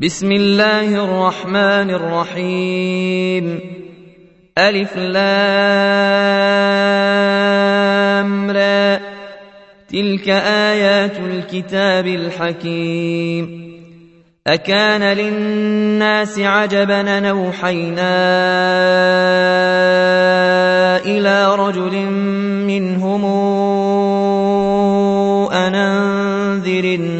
بسم الله الرحمن الرحيم ألف لام را تلك آيات الكتاب الحكيم أكان للناس عجبا نوحينا إلى رجل منهم أن أنذر الناس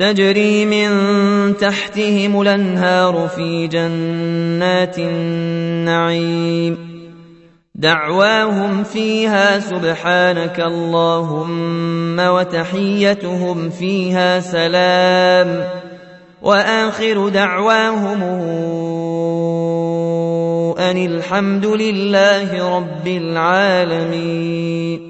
تجري من تحتهم الأنهار في جنات النعيم. دعواهم فيها سبحانك اللهم وتحيتهم فيها سلام. وآخر دعواهم أن الحمد لله رب العالمين.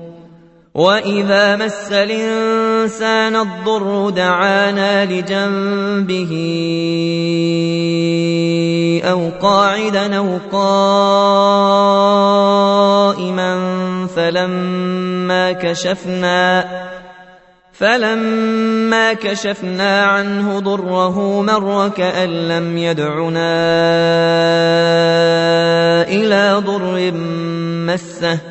واذا مس الانسان الضر دعانا لجنبه أو قاعدا أو قائما فلما كشفنا فلما كشفنا عنه ضره مر كأن لم يدعنا إلى ضر مسه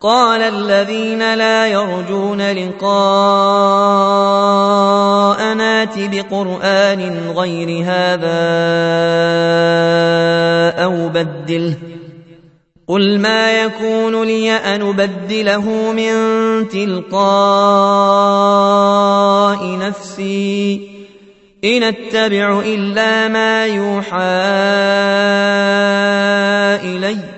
قال الذين لا يرجون لقاءنا ائت بقرآن غير هذا أو بدله. قل ما يكون لي أن أبدله من تلقاء نفسي. إن أتبع إلا ما يوحى إلي.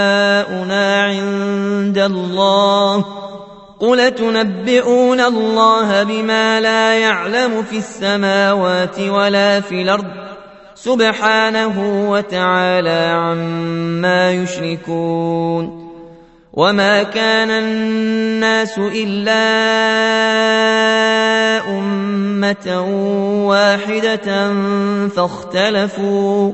الله قل تنبئون الله بما لا يعلم في السماوات ولا في الأرض سبحانه وتعالى عما يشركون وما كان الناس إلا أمة واحدة فاختلفوا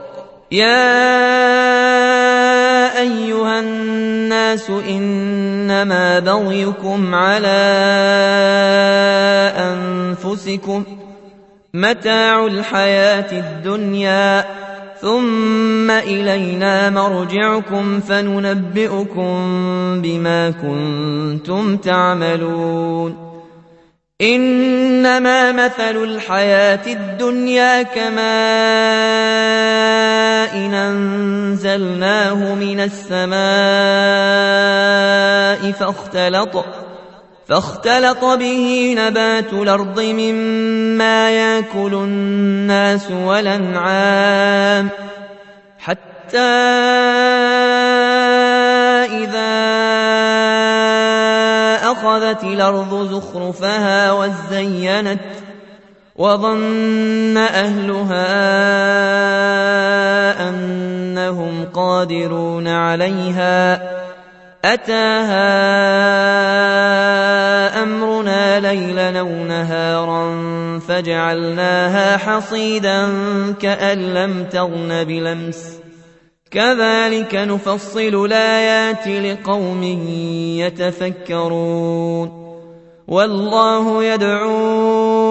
يا أيها الناس إنما بغيكم على أنفسكم متاع الحياة الدنيا ثم إلينا مرجعكم فننبئكم بما كنتم تعملون. إنما مثل الحياة الدنيا كماء إن أنزلناه من السماء فاختلط فاختلط به نبات الأرض مما يأكل الناس والأنعام حتى إذا أخذت الأرض زخرفها وزينت وظن أهلها أنهم قادرون عليها أتاها أمرنا ليلا أو نهارا فجعلناها حصيدا كأن لم تغن بلمس كذلك نفصل الآيات لقوم يتفكرون والله يدعو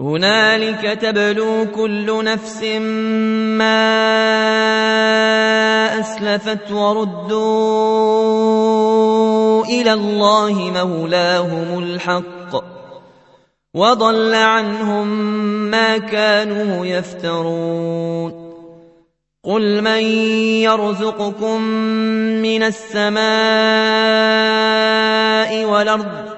هنالك تبلو كل نفس ما أسلفت وردوا إلى الله مولاهم الحق وضل عنهم ما كانوا يفترون قل من يرزقكم من السماء والأرض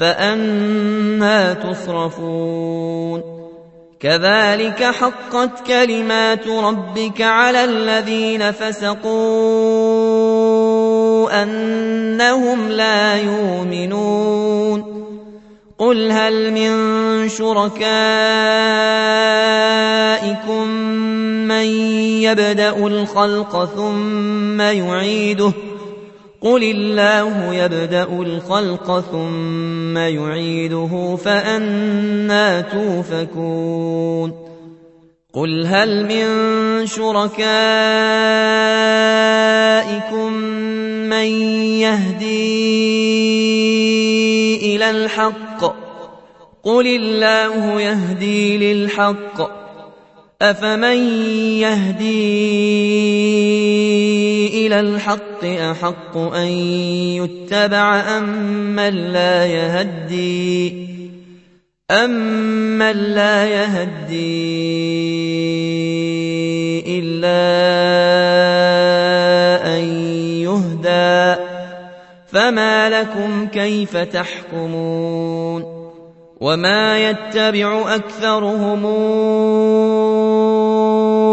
فأنا تصرفون. كذلك حقت كلمات ربك على الذين فسقوا أنهم لا يؤمنون. قل هل من شركائكم من يبدأ الخلق ثم يعيده ۖ؟ قل الله يبدا الخلق ثم يعيده فانا توفكون قل هل من شركائكم من يهدي إلى الحق؟ قل الله يهدي للحق. أفمن يهدي إلى الحق أحق أن يتبع أمن لا يهدي أمن لا يهدي إلا أن يهدى. فما لكم كيف تحكمون؟ وما يتبع أكثرهم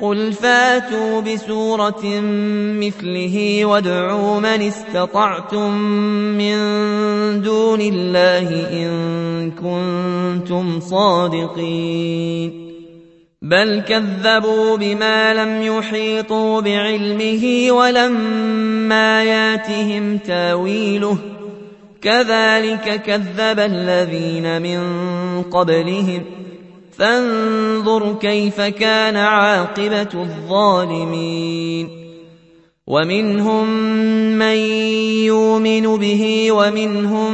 قل فاتوا بسورة مثله وادعوا من استطعتم من دون الله إن كنتم صادقين بل كذبوا بما لم يحيطوا بعلمه ولما ياتهم تاويله كذلك كذب الذين من قبلهم فانظر كيف كان عاقبة الظالمين. ومنهم من يؤمن به ومنهم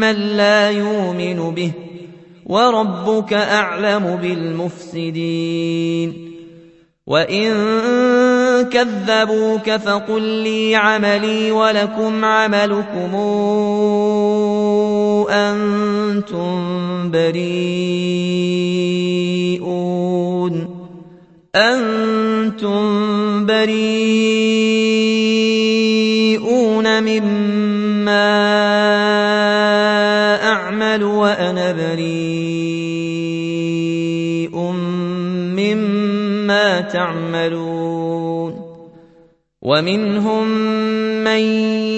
من لا يؤمن به. وربك أعلم بالمفسدين. وإن كذبوك فقل لي عملي ولكم عملكم أنتم بريئون. أنتم بريئون مما أعمل وأنا بريء مما تعملون. ومنهم من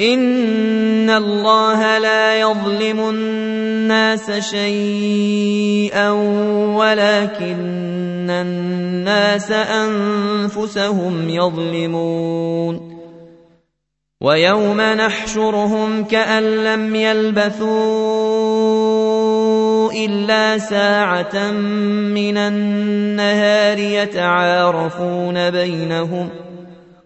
ان الله لا يظلم الناس شيئا ولكن الناس انفسهم يظلمون ويوم نحشرهم كان لم يلبثوا الا ساعه من النهار يتعارفون بينهم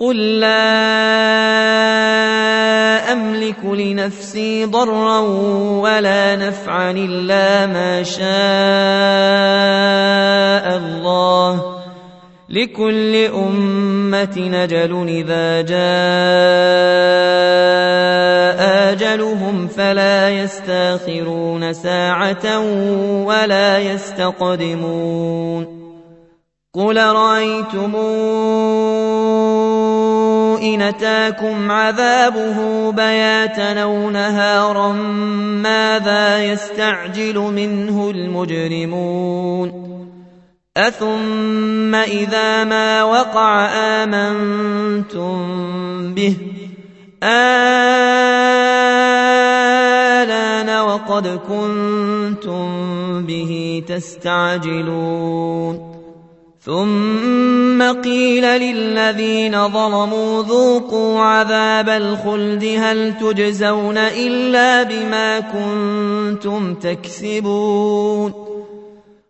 قل لا املك لنفسي ضرا ولا نفعا الا ما شاء الله لكل امه نجل اذا جاء اجلهم فلا يستاخرون ساعه ولا يستقدمون قل رايتم إن أتاكم عذابه بياتا أو نهارا ماذا يستعجل منه المجرمون؟ أثم إذا ما وقع آمنتم به؟ آلان وقد كنتم به تستعجلون؟ ثم قيل للذين ظلموا ذوقوا عذاب الخلد هل تجزون إلا بما كنتم تكسبون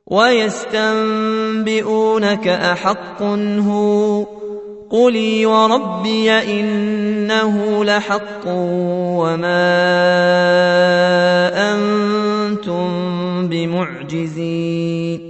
ويستنبئونك أحق هو قلي وربي إنه لحق وما أنتم بمعجزين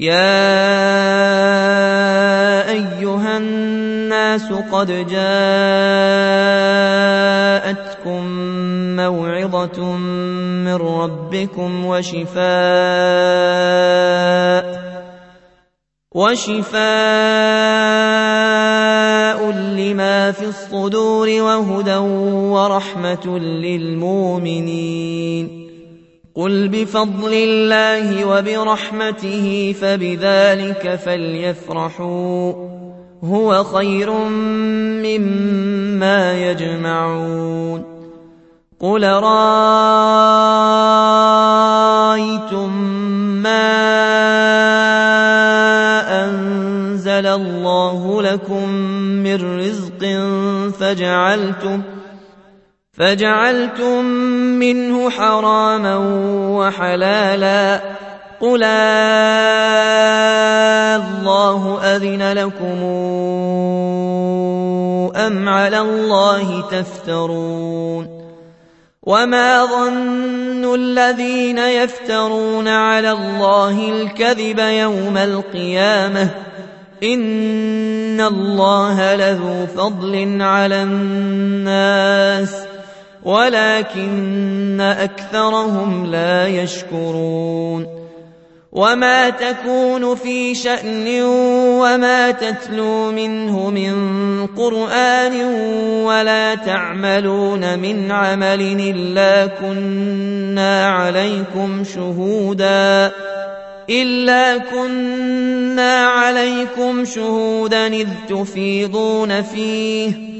يا أيها الناس قد جاءتكم موعظة من ربكم وشفاء وشفاء لما في الصدور وهدى ورحمة للمؤمنين قل بفضل الله وبرحمته فبذلك فليفرحوا هو خير مما يجمعون قل رايتم ما انزل الله لكم من رزق فجعلتم فجعلتم منه حراما وحلالا قل الله أذن لكم أم على الله تفترون وما ظن الذين يفترون على الله الكذب يوم القيامة إن الله لذو فضل على الناس ولكن أكثرهم لا يشكرون وما تكون في شأن وما تتلو منه من قرآن ولا تعملون من عمل إلا كنا عليكم شهودا إلا كنا عليكم شهودا إذ تفيضون فيه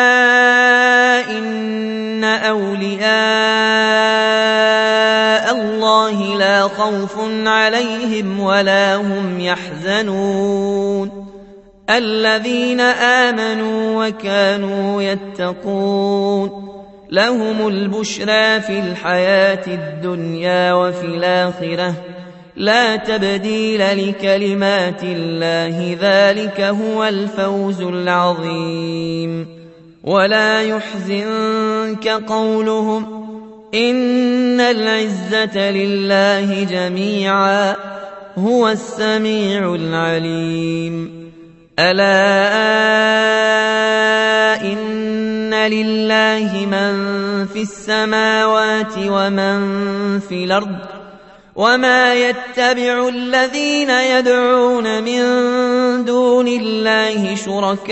عليهم ولا هم يحزنون الذين آمنوا وكانوا يتقون لهم البشرى في الحياة الدنيا وفي الآخرة. لا تبديل لكلمات الله ذلك هو الفوز العظيم. ولا يحزنك قولهم إن العزة لله جميعا هو السميع العليم. ألا إن لله من في السماوات ومن في الأرض وما يتبع الذين يدعون من دون الله شركاء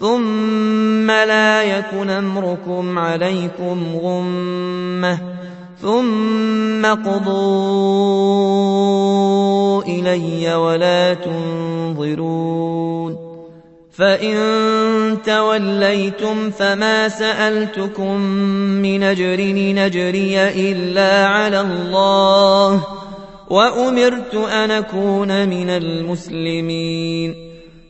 ثم لا يكن امركم عليكم غمه ثم قضوا الي ولا تنظرون فان توليتم فما سالتكم من اجر نجري الا على الله وامرت ان اكون من المسلمين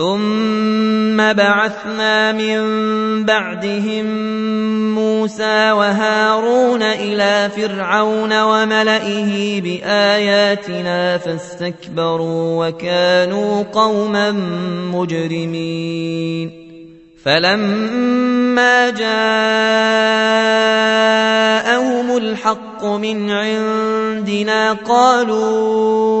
ثم بعثنا من بعدهم موسى وهارون إلى فرعون وملئه بآياتنا فاستكبروا وكانوا قوما مجرمين. فلما جاءهم الحق من عندنا قالوا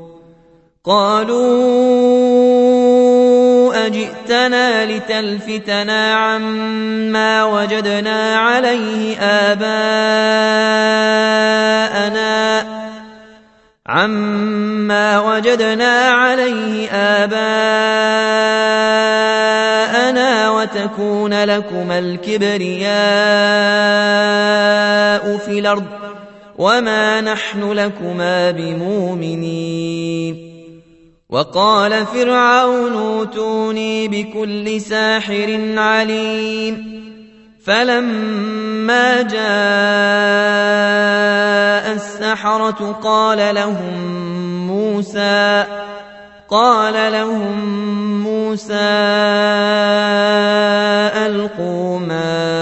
قالوا أجئتنا لتلفتنا عما وجدنا عليه آباءنا عما وجدنا عليه آباءنا وتكون لكما الكبرياء في الأرض وما نحن لكما بمؤمنين. وقال فرعون اوتوني بكل ساحر عليم. فلما جاء السحرة قال لهم موسى قال لهم موسى ألقوا ما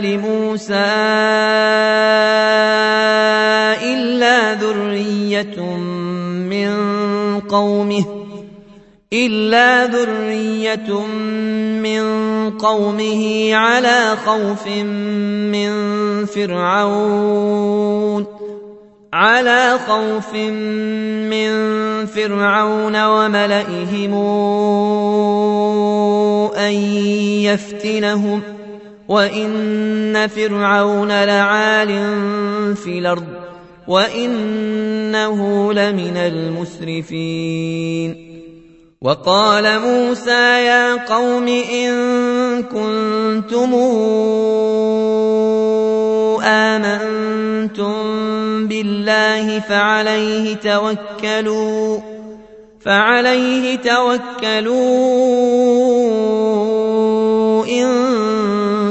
لموسى إلا ذرية من قومه إلا ذرية من قومه على خوف من فرعون على خوف من فرعون وملئهم أن يفتنهم. وإن فرعون لعال في الأرض وإنه لمن المسرفين وقال موسى يا قوم إن كنتم آمنتم بالله فعليه توكلوا فعليه توكلوا إن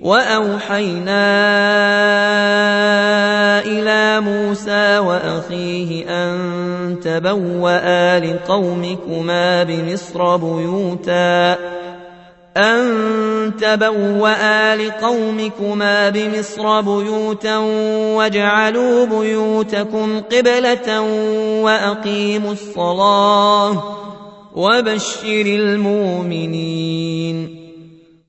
وأوحينا إلى موسى وأخيه أن تبوأ لقومكما بمصر بيوتا. أن تبوأ لقومكما بمصر بيوتا واجعلوا بيوتكم قبلة وأقيموا الصلاة وبشر المؤمنين.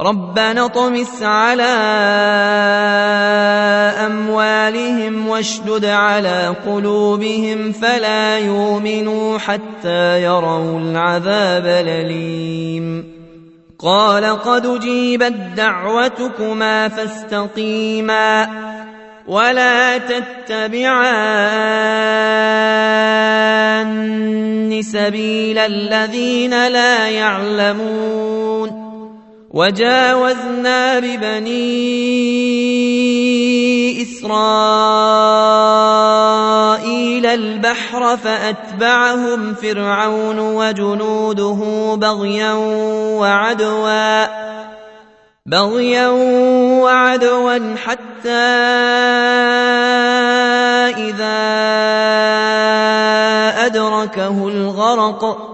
ربنا اطمس على أموالهم واشدد على قلوبهم فلا يؤمنوا حتى يروا العذاب الأليم. قال قد جيبت دعوتكما فاستقيما ولا تتبعان سبيل الذين لا يعلمون. وجاوزنا ببني إسرائيل البحر فأتبعهم فرعون وجنوده بغيا وعدوا بغيا وعدوا حتى إذا أدركه الغرق.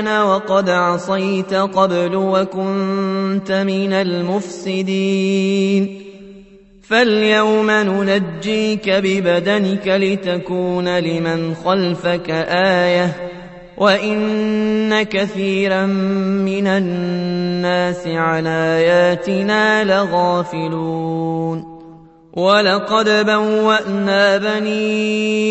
آلان وقد عصيت قبل وكنت من المفسدين فاليوم ننجيك ببدنك لتكون لمن خلفك آيةً وان كثيرا من الناس عن اياتنا لغافلون ولقد بوانا بني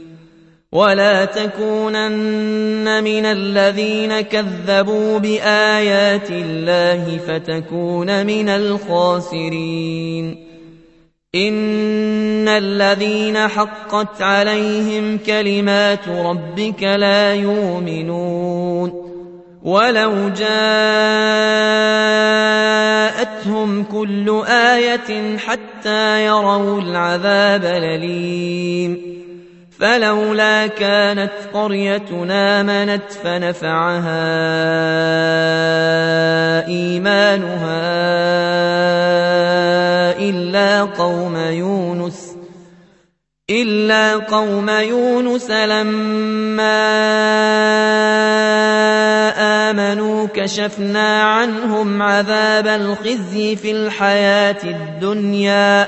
ولا تكونن من الذين كذبوا بآيات الله فتكون من الخاسرين ان الذين حقت عليهم كلمات ربك لا يؤمنون ولو جاءتهم كل إيه حتى يروا العذاب الاليم فلولا كانت قريتنا منت فنفعها إيمانها إلا قوم يونس إلا قوم يونس لما آمنوا كشفنا عنهم عذاب الخزي في الحياة الدنيا.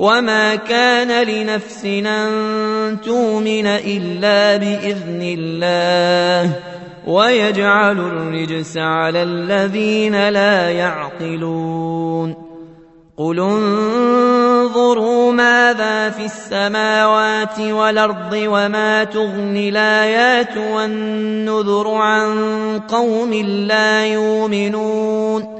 وما كان لنفس ان تؤمن الا باذن الله ويجعل الرجس على الذين لا يعقلون قل انظروا ماذا في السماوات والارض وما تغني الايات والنذر عن قوم لا يؤمنون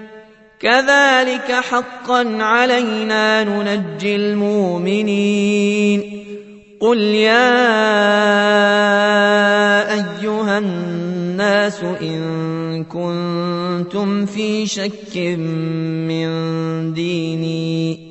كذلك حقا علينا ننجي المؤمنين. قل يا أيها الناس إن كنتم في شك من ديني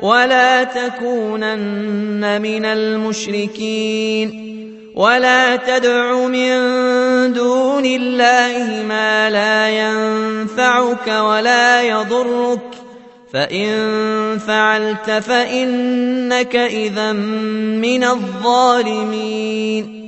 ولا تكونن من المشركين ولا تدع من دون الله ما لا ينفعك ولا يضرك فإن فعلت فإنك اذا من الظالمين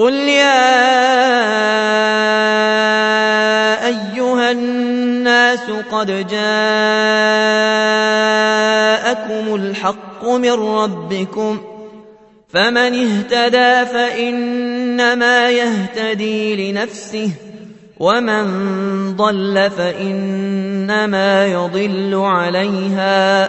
قل يا ايها الناس قد جاءكم الحق من ربكم فمن اهتدى فانما يهتدي لنفسه ومن ضل فانما يضل عليها